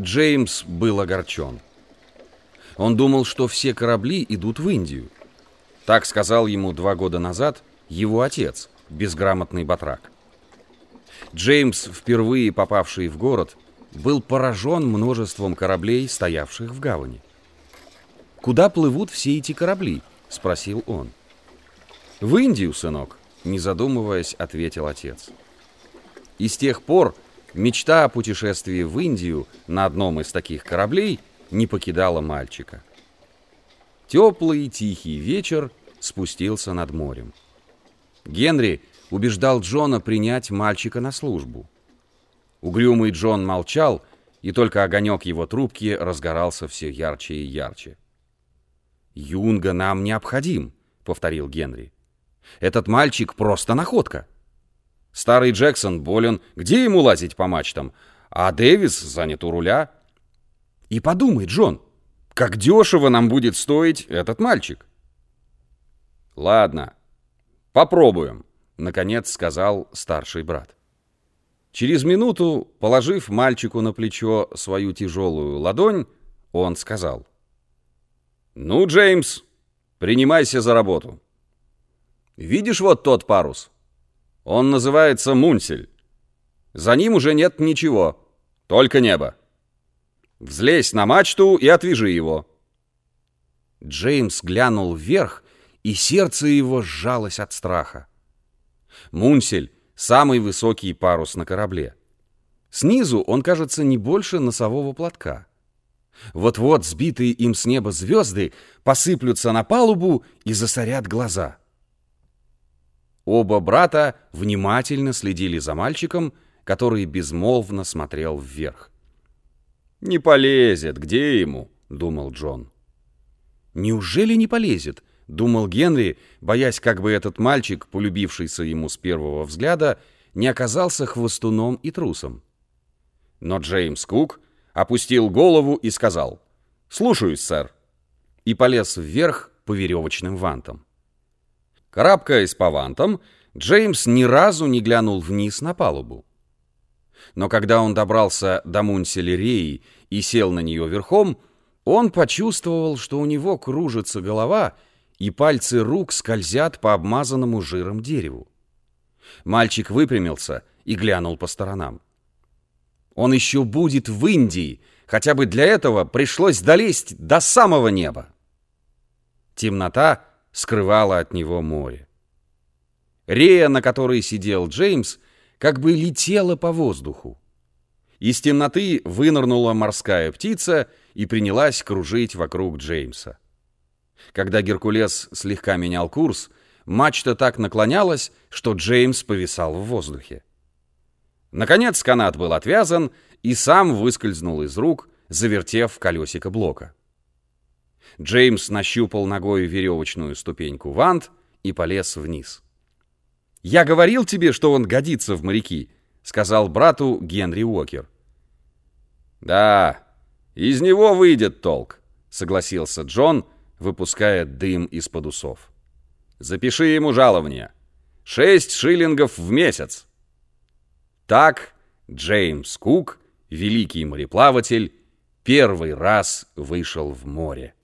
Джеймс был огорчен. Он думал, что все корабли идут в Индию. Так сказал ему два года назад его отец, безграмотный батрак. Джеймс, впервые попавший в город, был поражен множеством кораблей, стоявших в гавани. «Куда плывут все эти корабли?» — спросил он. «В Индию, сынок», — не задумываясь, ответил отец. И с тех пор мечта о путешествии в Индию на одном из таких кораблей не покидала мальчика. Теплый и тихий вечер спустился над морем. Генри убеждал Джона принять мальчика на службу. Угрюмый Джон молчал, и только огонек его трубки разгорался все ярче и ярче. «Юнга нам необходим», — повторил Генри. «Этот мальчик просто находка». Старый Джексон болен, где ему лазить по мачтам? А Дэвис занят у руля. И подумай, Джон, как дешево нам будет стоить этот мальчик. Ладно, попробуем, наконец сказал старший брат. Через минуту, положив мальчику на плечо свою тяжелую ладонь, он сказал. «Ну, Джеймс, принимайся за работу. Видишь вот тот парус?» Он называется Мунсель. За ним уже нет ничего, только небо. Взлезь на мачту и отвяжи его. Джеймс глянул вверх, и сердце его сжалось от страха. Мунсель — самый высокий парус на корабле. Снизу он кажется не больше носового платка. Вот-вот сбитые им с неба звезды посыплются на палубу и засорят глаза — Оба брата внимательно следили за мальчиком, который безмолвно смотрел вверх. «Не полезет, где ему?» — думал Джон. «Неужели не полезет?» — думал Генри, боясь, как бы этот мальчик, полюбившийся ему с первого взгляда, не оказался хвостуном и трусом. Но Джеймс Кук опустил голову и сказал «Слушаюсь, сэр», и полез вверх по веревочным вантам. Карабкаясь по вантам, Джеймс ни разу не глянул вниз на палубу. Но когда он добрался до Мунселереи и сел на нее верхом, он почувствовал, что у него кружится голова, и пальцы рук скользят по обмазанному жиром дереву. Мальчик выпрямился и глянул по сторонам. Он еще будет в Индии, хотя бы для этого пришлось долезть до самого неба. Темнота скрывало от него море. Рея, на которой сидел Джеймс, как бы летела по воздуху. Из темноты вынырнула морская птица и принялась кружить вокруг Джеймса. Когда Геркулес слегка менял курс, мачта так наклонялась, что Джеймс повисал в воздухе. Наконец канат был отвязан и сам выскользнул из рук, завертев колесико блока. Джеймс нащупал ногой веревочную ступеньку вант и полез вниз. «Я говорил тебе, что он годится в моряки», — сказал брату Генри Уокер. «Да, из него выйдет толк», — согласился Джон, выпуская дым из-под усов. «Запиши ему жалование. Шесть шиллингов в месяц». Так Джеймс Кук, великий мореплаватель, первый раз вышел в море.